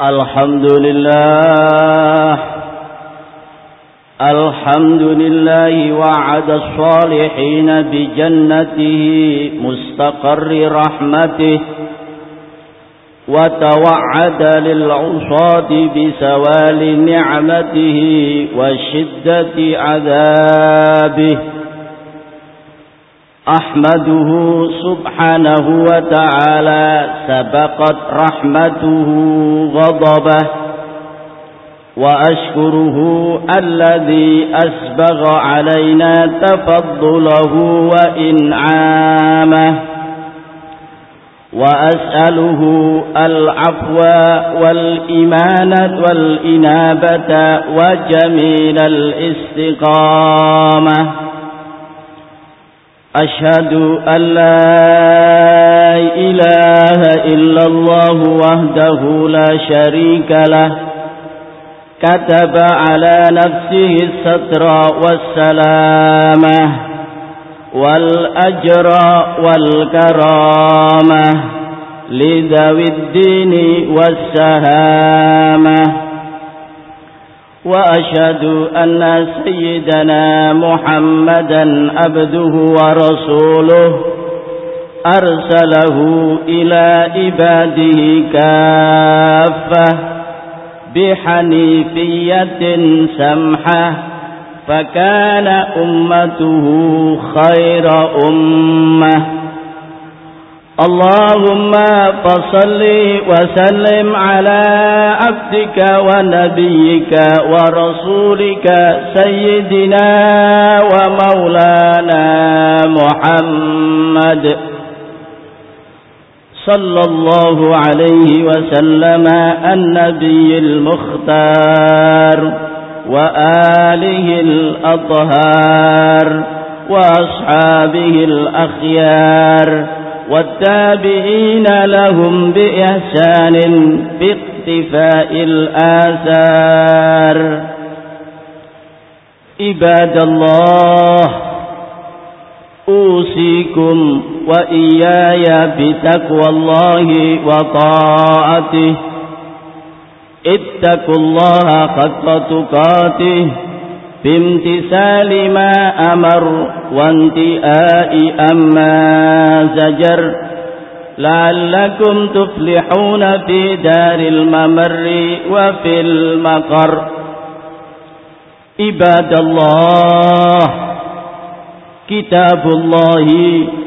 الحمد لله الحمد لله وعد الصالحين بجنته مستقر رحمته وتوعد للعصاة بسوال نعمته وشدة عذابه. أحمده سبحانه وتعالى سبقت رحمته غضبه وأشكره الذي أسبغ علينا تفضله وإنعامه وأسأله العفو والإيمان والإنابة وجميل الاستقامة. أشهد أن لا إله إلا الله وحده لا شريك له. كتب على نفسه الستر والسلامة والأجر والكرامة لذوي الدين والسهامة. وأشهد أن سيدنا محمدا عبده ورسوله أرسله إلى عباده كافة بحنيفية سمحة فكان أمته خير أمة. اللهم فصل وسلم على عبدك ونبيك ورسولك سيدنا ومولانا محمد صلى الله عليه وسلم النبي المختار وآله الأطهار وأصحابه الأخيار والتابعين لهم بإحسان باقتفاء الآثار. عباد الله أوصيكم وإياي بتقوى الله وطاعته. اتقوا الله حق تقاته. بامتثال ما أمر وانتهاء أما زجر لعلكم تفلحون في دار الممر وفي المقر. عباد الله كتاب الله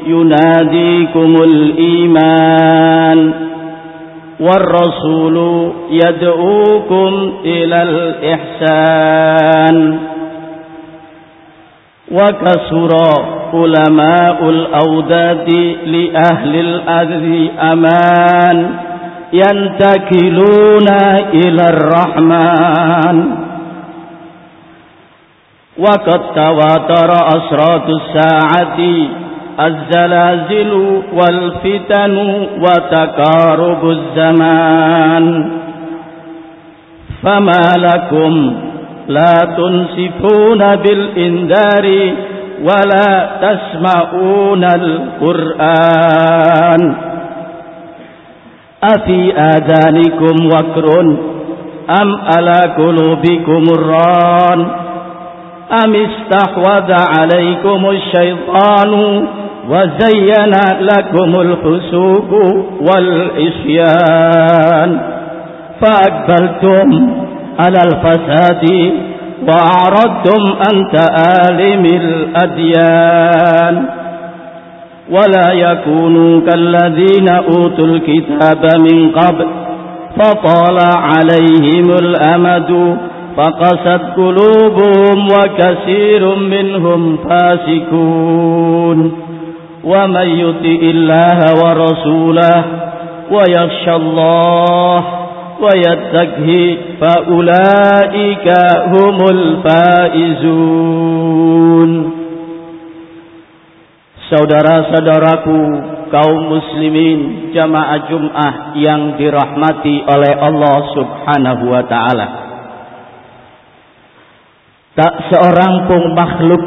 يناديكم الإيمان والرسول يدعوكم إلى الإحسان. وكسر علماء الأوداد لأهل الأرض أمان. ينتكلون إلى الرحمن. وقد تواتر أسرات الساعة الزلازل والفتن وتقارب الزمان. فما لكم لا تنسفون بالإنذار ولا تسمعون القرآن. أفي آذانكم وكر أم على قلوبكم الران؟ أم استحوذ عليكم الشيطان وزين لكم الفسوق والعصيان؟ فأقبلتم على الفساد وأعرضتم عن تآلم الأديان. ولا يكونوا كالذين أوتوا الكتاب من قبل فطال عليهم الأمد فقست قلوبهم وكثير منهم فاسكون ومن يطع الله ورسوله ويخشى الله ويتقه فأولئك هم الفائزون Saudara-saudaraku kaum muslimin jamaah Jum'ah yang dirahmati oleh Allah Subhanahu wa taala. Tak seorang pun makhluk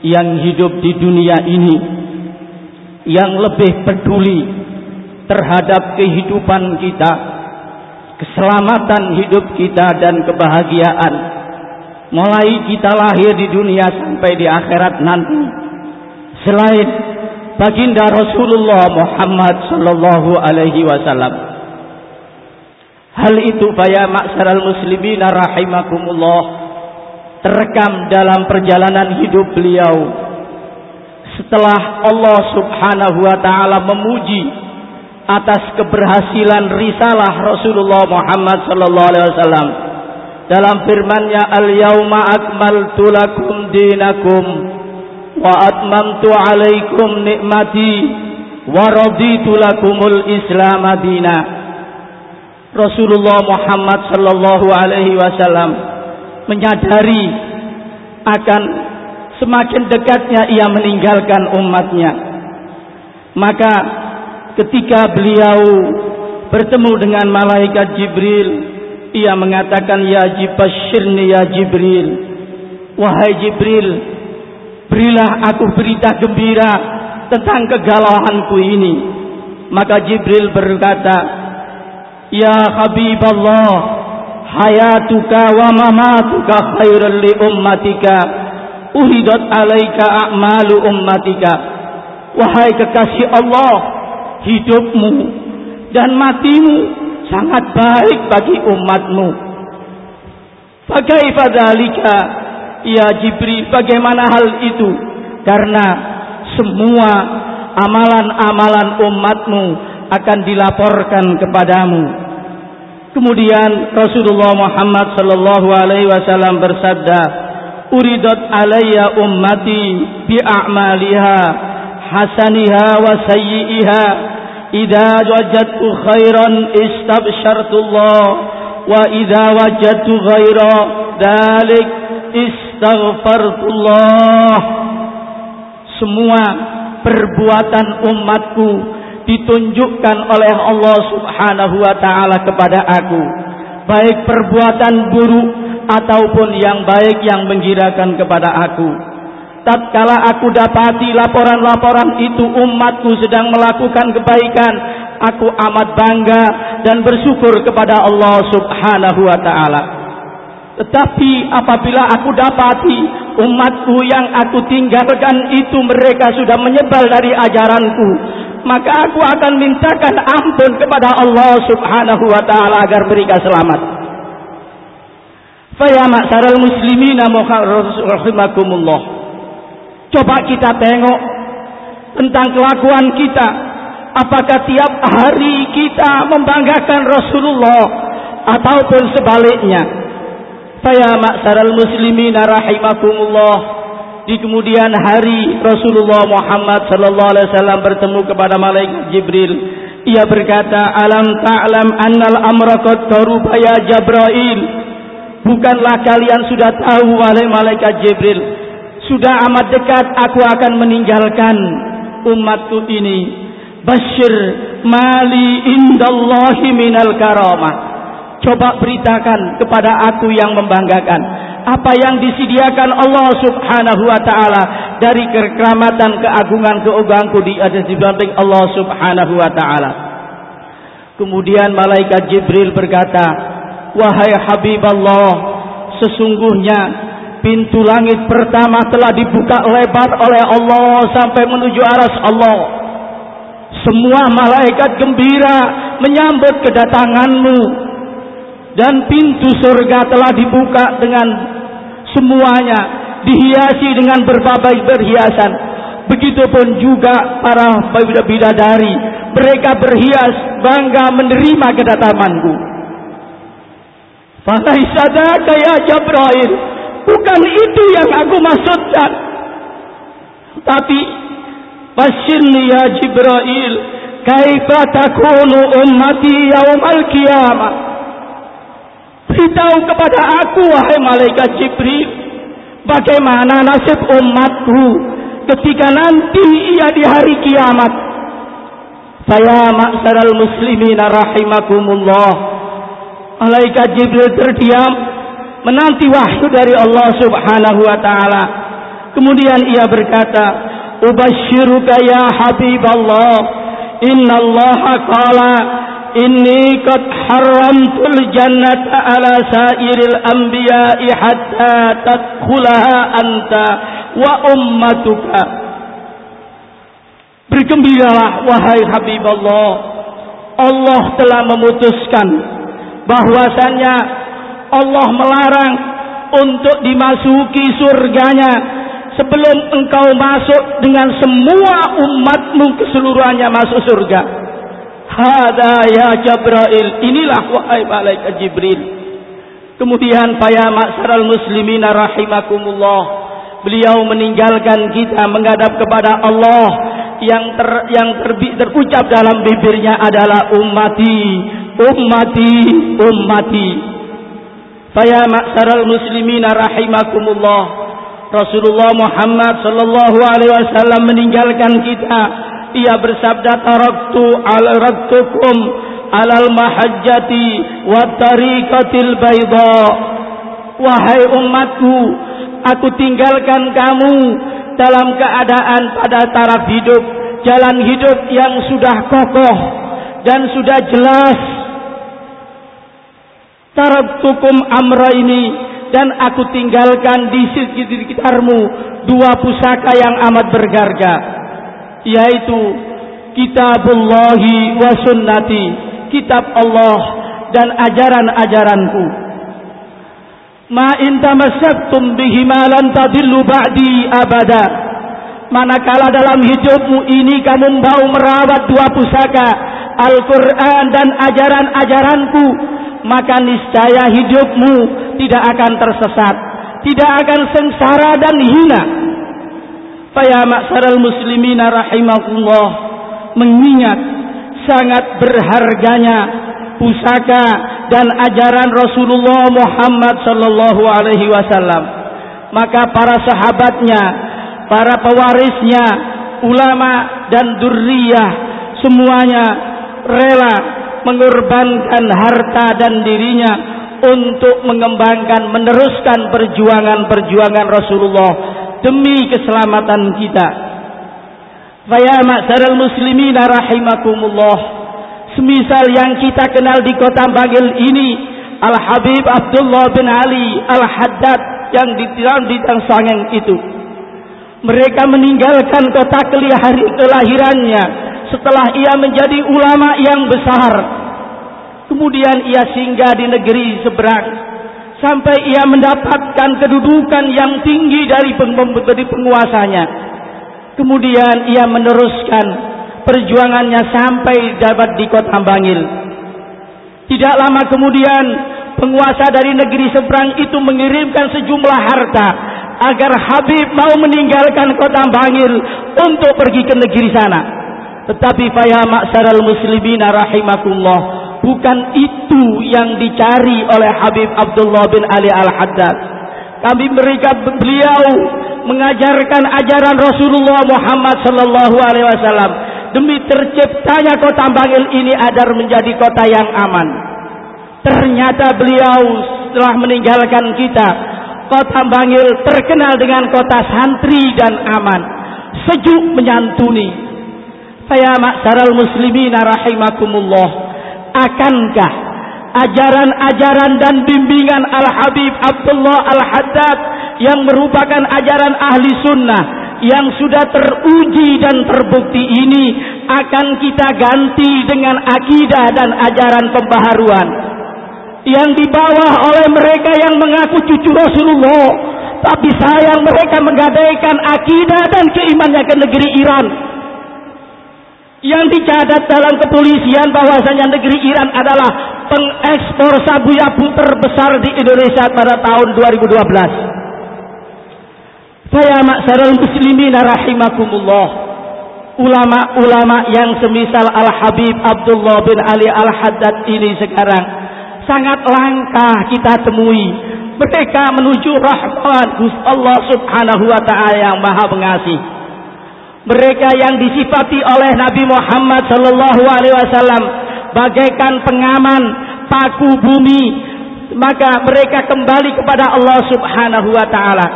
yang hidup di dunia ini yang lebih peduli terhadap kehidupan kita keselamatan hidup kita dan kebahagiaan. Mulai kita lahir di dunia sampai di akhirat nanti. Selain baginda Rasulullah Muhammad sallallahu alaihi wasallam. Hal itu ya maksaral muslimin rahimakumullah terekam dalam perjalanan hidup beliau. Setelah Allah subhanahu wa ta'ala memuji atas keberhasilan risalah Rasulullah Muhammad sallallahu alaihi wasallam. Dalam firman-Nya al-yauma akmaltu lakum dinakum wa atmamtu alaikum nikmati wa raditu lakumul islam madina Rasulullah Muhammad sallallahu alaihi wasallam menyadari akan semakin dekatnya ia meninggalkan umatnya. Maka ketika beliau bertemu dengan malaikat Jibril ia mengatakan ya Jibashirni ya Jibril wahai Jibril berilah aku berita gembira tentang kegalauanku ini. Maka Jibril berkata ya Habiballah hayatuka wa mamatuka khairul li ummatika uhidat alaika a'malu ummatika. Wahai kekasih Allah hidupmu dan matimu sangat baik bagi umatmu. Bagaimana ya Jibril bagaimana hal itu? Karena semua amalan-amalan umatmu akan dilaporkan kepadamu. Kemudian Rasulullah Muhammad sallallahu alaihi wasallam bersabda, "Uridat alayya ummati bi a'maliha hasaniha wa sayyi'iha idza wajadtu khairan istabsyartullah wa idza wajadtu ghaira dalik istaghfartullah semua perbuatan umatku ditunjukkan oleh Allah Subhanahu wa taala kepada aku. Baik perbuatan buruk ataupun yang baik yang menggirakan kepada aku tatkala aku dapati laporan-laporan itu umatku sedang melakukan kebaikan aku amat bangga dan bersyukur kepada Allah Subhanahu wa taala. Tetapi apabila aku dapati umatku yang aku tinggalkan itu mereka sudah menyebal dari ajaranku maka aku akan mintakan ampun kepada Allah Subhanahu wa taala agar mereka selamat. Faya ma'saral muslimina rahimakumullah Coba kita tengok tentang kelakuan kita. Apakah tiap hari kita membanggakan Rasulullah ataupun sebaliknya? Saya maksaral muslimin rahimakumullah. Di kemudian hari Rasulullah Muhammad sallallahu alaihi wasallam bertemu kepada malaikat Jibril. Ia berkata, "Alam ta'lam annal amra qad ya Jibril?" Bukanlah kalian sudah tahu wahai malaikat Jibril sudah amat dekat aku akan meninggalkan umatku ini. Bashir mali indallahi minal karamah. Coba beritakan kepada aku yang membanggakan apa yang disediakan Allah Subhanahu wa taala dari kekeramatan, keagungan, keugangku di atas di Allah Subhanahu wa taala. Kemudian malaikat Jibril berkata, "Wahai Habib Allah, sesungguhnya pintu langit pertama telah dibuka lebar oleh Allah sampai menuju aras Allah. Semua malaikat gembira menyambut kedatanganmu dan pintu surga telah dibuka dengan semuanya dihiasi dengan berbagai berhiasan. Begitupun juga para bidadari, mereka berhias bangga menerima kedatanganku. Falaisada ya Jabrail Bukan itu yang aku maksudkan. Tapi Bashirni ya Jibril Kaifa takunu ummati yaumal qiyamah? Beritahu kepada aku wahai malaikat Jibril Bagaimana nasib umatku Ketika nanti ia di hari kiamat. Saya maksaral muslimin rahimakumullah. Malaikat Jibril terdiam menanti wahyu dari Allah Subhanahu wa taala. Kemudian ia berkata, "Ubasyiruka ya Habiballah, inna Allah qala inni qad haramtul jannata ala sairil anbiya'i hatta tadkhulaha anta wa ummatuka." Bergembiralah wahai Habiballah. Allah telah memutuskan bahwasanya Allah melarang untuk dimasuki surganya sebelum engkau masuk dengan semua umatmu keseluruhannya masuk surga. Hada ya Jibril. Inilah wahai malaikat Jibril. Kemudian ya maksaral muslimin rahimakumullah. Beliau meninggalkan kita menghadap kepada Allah yang ter, yang terbi, terucap dalam bibirnya adalah ummati, ummati, ummati. Ya maksaral muslimin rahimakumullah. Rasulullah Muhammad sallallahu alaihi wasallam meninggalkan kita. Ia bersabda taraktu ala raktukum alal mahajjati wa tariqatil bayda. Wahai umatku aku tinggalkan kamu dalam keadaan pada taraf hidup jalan hidup yang sudah kokoh dan sudah jelas taraktukum amra ini dan aku tinggalkan di sekitarmu dua pusaka yang amat berharga yaitu kitabullahi wa sunnati kitab Allah dan ajaran-ajaranku. Ma in tamassaktum bihima lan tadillu ba'di abada. Manakala dalam hidupmu ini kamu mau merawat dua pusaka Al-Quran dan ajaran-ajaranku maka niscaya hidupmu tidak akan tersesat tidak akan sengsara dan hina Faya maksaral muslimina rahimahullah mengingat sangat berharganya pusaka dan ajaran Rasulullah Muhammad sallallahu alaihi wasallam. Maka para sahabatnya, para pewarisnya, ulama dan durriyah semuanya rela mengorbankan harta dan dirinya untuk mengembangkan meneruskan perjuangan-perjuangan Rasulullah demi keselamatan kita. Faya ma'saral muslimin rahimakumullah. Semisal yang kita kenal di kota Bagel ini Al-Habib Abdullah bin Ali Al-Haddad yang ditilang di Tangsangeng itu. Mereka meninggalkan kota kelahirannya setelah ia menjadi ulama yang besar. Kemudian ia singgah di negeri seberang sampai ia mendapatkan kedudukan yang tinggi dari penguasanya. Kemudian ia meneruskan perjuangannya sampai dapat di kota Bangil. Tidak lama kemudian penguasa dari negeri seberang itu mengirimkan sejumlah harta agar Habib mau meninggalkan kota Bangil untuk pergi ke negeri sana. Tetapi faya maksaral muslimina rahimakumullah bukan itu yang dicari oleh Habib Abdullah bin Ali Al-Haddad. Kami berikan beliau mengajarkan ajaran Rasulullah Muhammad sallallahu alaihi wasallam demi terciptanya kota Bangil ini agar menjadi kota yang aman. Ternyata beliau setelah meninggalkan kita, kota Bangil terkenal dengan kota santri dan aman, sejuk menyantuni. Saya maksaral muslimin rahimakumullah? Akankah ajaran-ajaran dan bimbingan Al-Habib Abdullah Al-Haddad yang merupakan ajaran ahli sunnah yang sudah teruji dan terbukti ini akan kita ganti dengan akidah dan ajaran pembaharuan? Yang dibawa oleh mereka yang mengaku cucu Rasulullah tapi sayang mereka menggadaikan akidah dan keimannya ke negeri Iran yang dicatat dalam kepolisian bahwasanya negeri Iran adalah pengekspor sabu-sabu terbesar di Indonesia pada tahun 2012. Saya maksarul muslimin rahimakumullah. Ulama-ulama yang semisal Al-Habib Abdullah bin Ali Al-Haddad ini sekarang sangat langka kita temui. Mereka menuju rahmat Allah Subhanahu wa taala yang Maha Pengasih mereka yang disifati oleh Nabi Muhammad sallallahu alaihi wasallam bagaikan pengaman paku bumi maka mereka kembali kepada Allah Subhanahu wa taala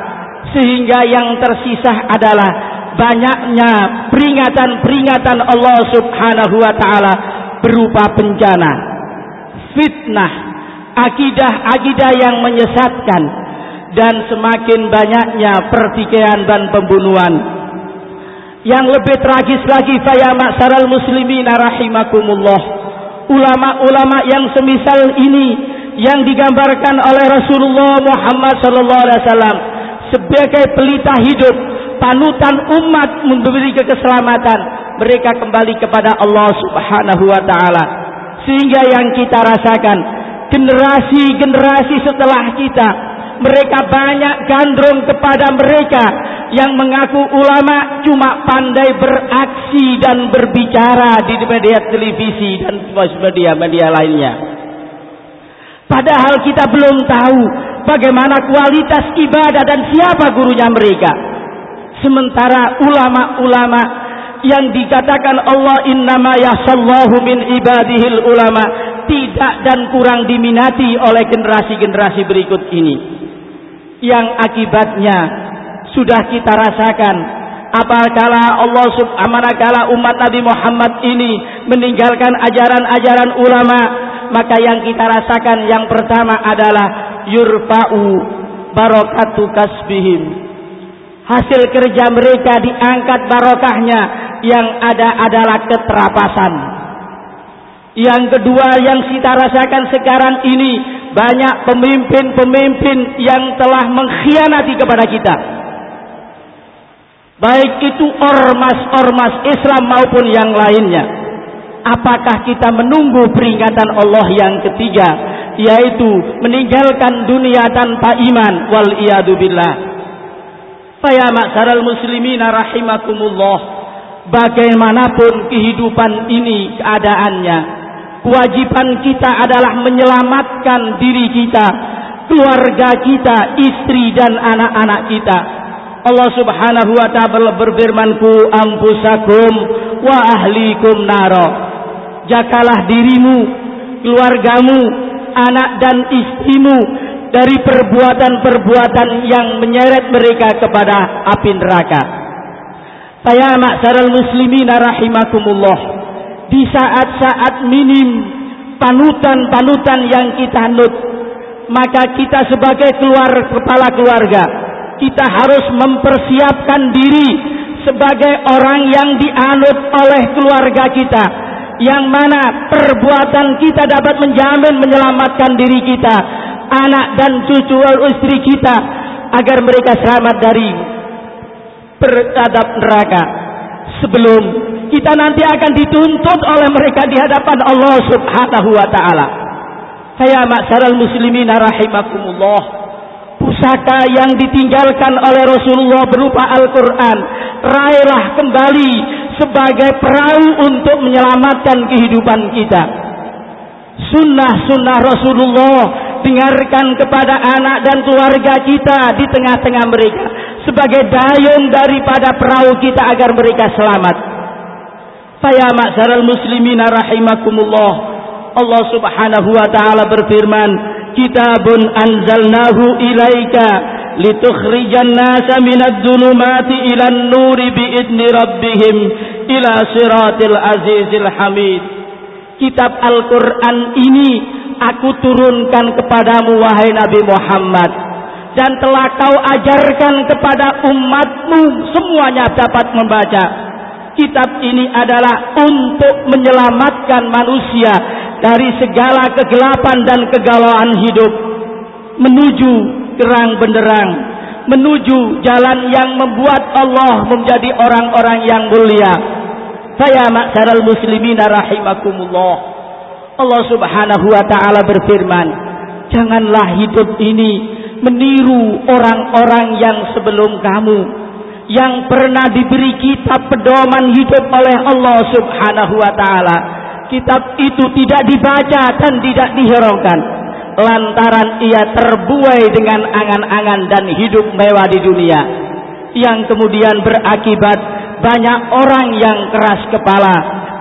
sehingga yang tersisa adalah banyaknya peringatan-peringatan Allah Subhanahu wa taala berupa bencana, fitnah, akidah-akidah yang menyesatkan dan semakin banyaknya pertikaian dan pembunuhan. Yang lebih tragis lagi faya maksaral muslimin rahimakumullah. Ulama-ulama yang semisal ini yang digambarkan oleh Rasulullah Muhammad sallallahu alaihi wasallam sebagai pelita hidup, panutan umat memberi keselamatan, mereka kembali kepada Allah Subhanahu wa taala. Sehingga yang kita rasakan generasi-generasi setelah kita mereka banyak gandrung kepada mereka yang mengaku ulama cuma pandai beraksi dan berbicara di media televisi dan media-media lainnya. Padahal kita belum tahu bagaimana kualitas ibadah dan siapa gurunya mereka. Sementara ulama-ulama yang dikatakan Allah innama yasallahu min ibadihil ulama tidak dan kurang diminati oleh generasi-generasi berikut ini. Yang akibatnya sudah kita rasakan. Apakala Allah subhanahu umat Nabi Muhammad ini meninggalkan ajaran-ajaran ulama maka yang kita rasakan yang pertama adalah yurfa'u barakatu kasbihim. Hasil kerja mereka diangkat barokahnya yang ada adalah keterapasan. Yang kedua yang kita rasakan sekarang ini banyak pemimpin-pemimpin yang telah mengkhianati kepada kita baik itu ormas-ormas Islam maupun yang lainnya. Apakah kita menunggu peringatan Allah yang ketiga? Yaitu meninggalkan dunia tanpa iman. Wal iyadu billah. Faya maksaral muslimin rahimakumullah. Bagaimanapun kehidupan ini keadaannya kewajiban kita adalah menyelamatkan diri kita keluarga kita istri dan anak-anak kita Allah subhanahu wa ta'ala berfirman ku ampusakum wa ahlikum naro jagalah dirimu, keluargamu, anak dan istrimu dari perbuatan-perbuatan yang menyeret mereka kepada api neraka. Saya ma'saral muslimin rahimakumullah. Di saat-saat minim panutan-panutan yang kita nut, maka kita sebagai keluar kepala keluarga, kita harus mempersiapkan diri sebagai orang yang dianut oleh keluarga kita yang mana perbuatan kita dapat menjamin menyelamatkan diri kita, anak dan cucu istri kita agar mereka selamat dari beradab neraka. Sebelum kita nanti akan dituntut oleh mereka di hadapan Allah Subhanahu wa taala. Saya maksaral muslimin rahimakumullah pusaka yang ditinggalkan oleh Rasulullah berupa Al-Quran. Raihlah kembali sebagai perahu untuk menyelamatkan kehidupan kita. Sunnah-sunnah Rasulullah dengarkan kepada anak dan keluarga kita di tengah-tengah mereka sebagai dayung daripada perahu kita agar mereka selamat. Saya maksaral muslimin rahimakumullah. Allah subhanahu wa ta'ala berfirman kitabun anzalnahu ilaika litukhrijan nasa minad dhulumati ilan nuri biidni rabbihim ila siratil azizil hamid. Kitab Al-Quran ini aku turunkan kepadamu wahai Nabi Muhammad dan telah kau ajarkan kepada umatmu. Semuanya dapat membaca. Kitab ini adalah untuk menyelamatkan manusia dari segala kegelapan dan kegalauan hidup menuju terang benderang menuju jalan yang membuat Allah menjadi orang-orang yang mulia. Saya maksaral muslimin rahimakumullah Allah subhanahu wa ta'ala berfirman janganlah hidup ini meniru orang-orang yang sebelum kamu yang pernah diberi kitab pedoman hidup oleh Allah subhanahu wa ta'ala kitab itu tidak dibaca dan tidak dihiraukan lantaran ia terbuai dengan angan-angan dan hidup mewah di dunia. Yang kemudian berakibat banyak orang yang keras kepala.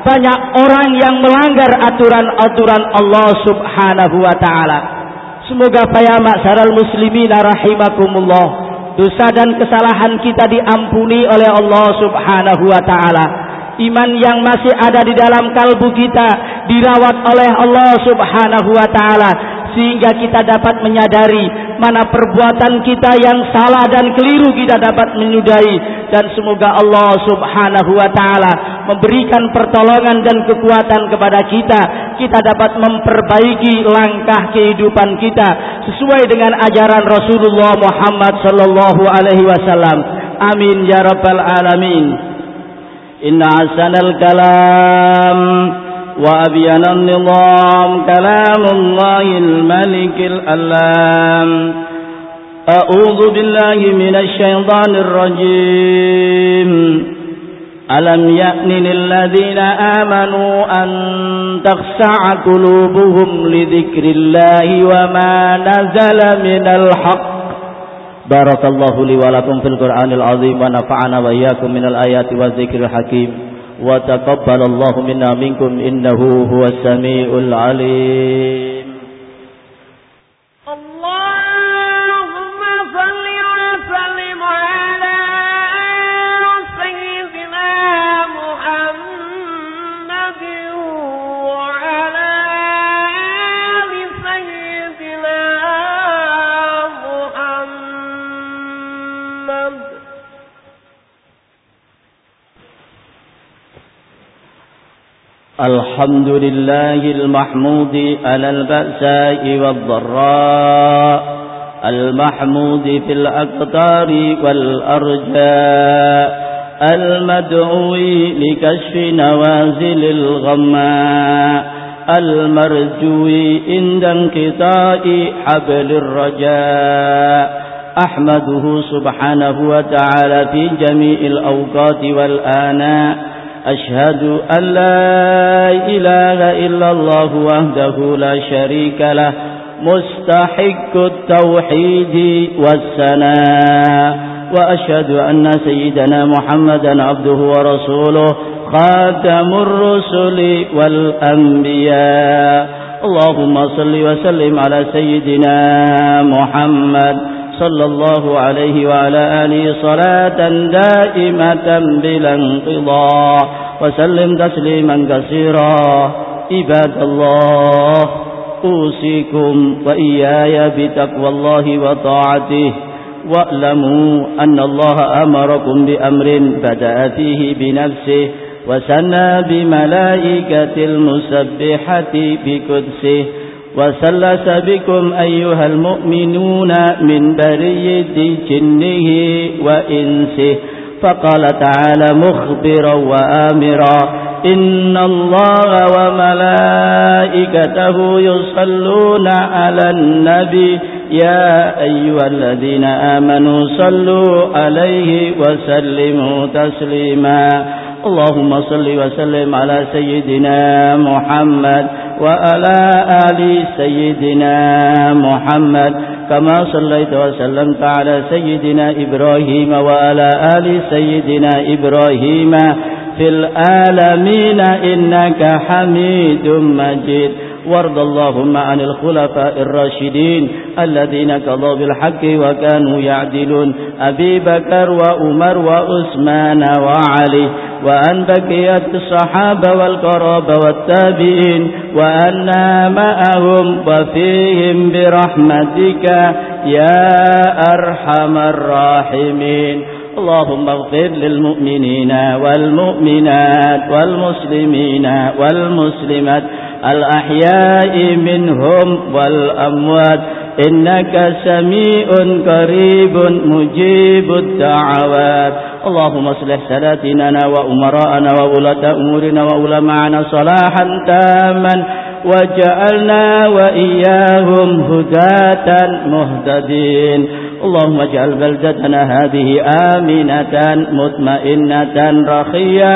Banyak orang yang melanggar aturan-aturan Allah subhanahu wa ta'ala. Semoga paya maksaral muslimin rahimakumullah. Dosa dan kesalahan kita diampuni oleh Allah subhanahu wa ta'ala iman yang masih ada di dalam kalbu kita dirawat oleh Allah Subhanahu wa taala sehingga kita dapat menyadari mana perbuatan kita yang salah dan keliru kita dapat menyudahi. Dan semoga Allah Subhanahu wa taala memberikan pertolongan dan kekuatan kepada kita. Kita dapat memperbaiki langkah kehidupan kita sesuai dengan ajaran Rasulullah Muhammad sallallahu alaihi wasallam. Amin ya rabbal alamin inna hasanal kalam وأبين النظام كلام الله الملك الألام. أعوذ بالله من الشيطان الرجيم. ألم يأن للذين آمنوا أن تخسع قلوبهم لذكر الله وما نزل من الحق بارك الله لي ولكم في القرآن العظيم ونفعنا وإياكم من الآيات والذكر الحكيم. وتقبل الله منا منكم إنه هو السميع العليم. الحمد لله المحمود على البأساء والضراء المحمود في الأقطار والأرجاء المدعو لكشف نوازل الغماء المرجو عند انقطاع حبل الرجاء أحمده سبحانه وتعالى في جميع الأوقات والآناء أشهد أن لا إله إلا الله وحده لا شريك له مستحق التوحيد والسناء وأشهد أن سيدنا محمدا عبده ورسوله خاتم الرسل والأنبياء. اللهم صل وسلم على سيدنا محمد. صلى الله عليه وعلى آله صلاة دائمة بلا انقضاء. وسلم تسليما كثيرا. عباد الله أوصيكم وإياي بتقوى الله وطاعته. واعلموا أن الله أمركم بأمر بدأ فيه بنفسه وسنى بملائكة المسبحة بقدسه. وسلس بكم أيها المؤمنون من برية جنه وإنسه فقال تعالى مخبرا وآمرا إن الله وملائكته يصلون على النبي يا أيها الذين آمنوا صلوا عليه وسلموا تسليما اللهم صل وسلم على سيدنا محمد وعلى آل سيدنا محمد كما صليت وسلمت على سيدنا إبراهيم وعلى آل سيدنا إبراهيم في العالمين إنك حميد مجيد. وارض اللهم عن الخلفاء الراشدين الذين قضوا بالحق وكانوا يعدلون. أبي بكر وأمر وأثمان وعلي وأن بقيت الصحابة والقرابة والتابعين وأنا معهم وفيهم برحمتك يا أرحم الراحمين. اللهم اغفر للمؤمنين والمؤمنات والمسلمين والمسلمات الأحياء منهم والأموات. إنك سميع قريب مجيب الدعوات. اللهم اصلح سلاتنا وأمراءنا وولاة أمورنا وعلماءنا صلاحا تاما. وجعلنا وإياهم هداة مهتدين. اللهم اجعل بلدتنا هذه آمنة مطمئنة رخية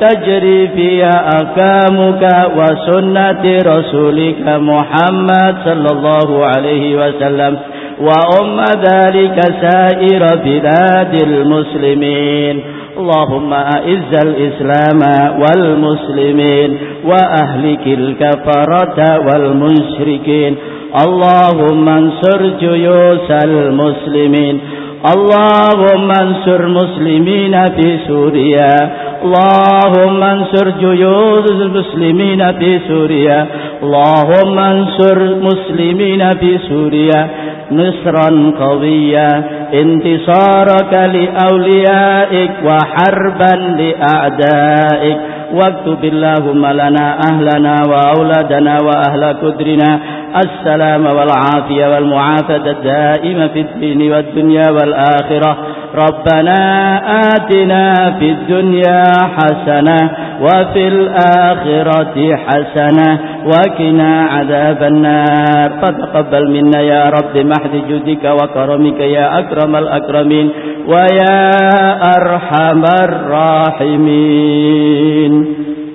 تجري فيها أكامك وسنة رسولك محمد صلى الله عليه وسلم وأم ذلك سائر بلاد المسلمين. اللهم أعز الإسلام والمسلمين وأهلك الكفرة والمشركين. اللهم انصر جيوش المسلمين. اللهم انصر مسلمين في سوريا. اللهم انصر جيود المسلمين في سوريا. اللهم انصر المسلمين في سوريا. نصرا قويا. انتصارك لأوليائك وحربا لأعدائك. واكتب اللهم لنا أهلنا وأولادنا وأهل قدرنا. السلام والعافية والمعافاة الدائمة في الدين والدنيا والآخرة. ربنا آتنا في الدنيا حسنة وفي الآخرة حسنة وكنا عذاب النار. فتقبل منا يا رب محد جودك وكرمك يا أكرم الأكرمين ويا أرحم الراحمين.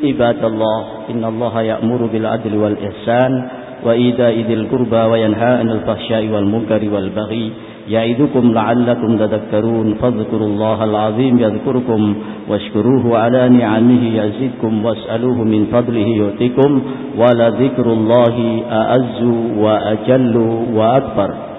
عباد الله إن الله يأمر بالعدل والإحسان وإيتاء ذي القربى وينهى عن الفحشاء والمنكر والبغي يعظكم لعلكم تذكرون. فاذكروا الله العظيم يذكركم واشكروه على نعمه يزدكم واسألوه من فضله يؤتكم ولذكر الله أعز وأجل وأكبر.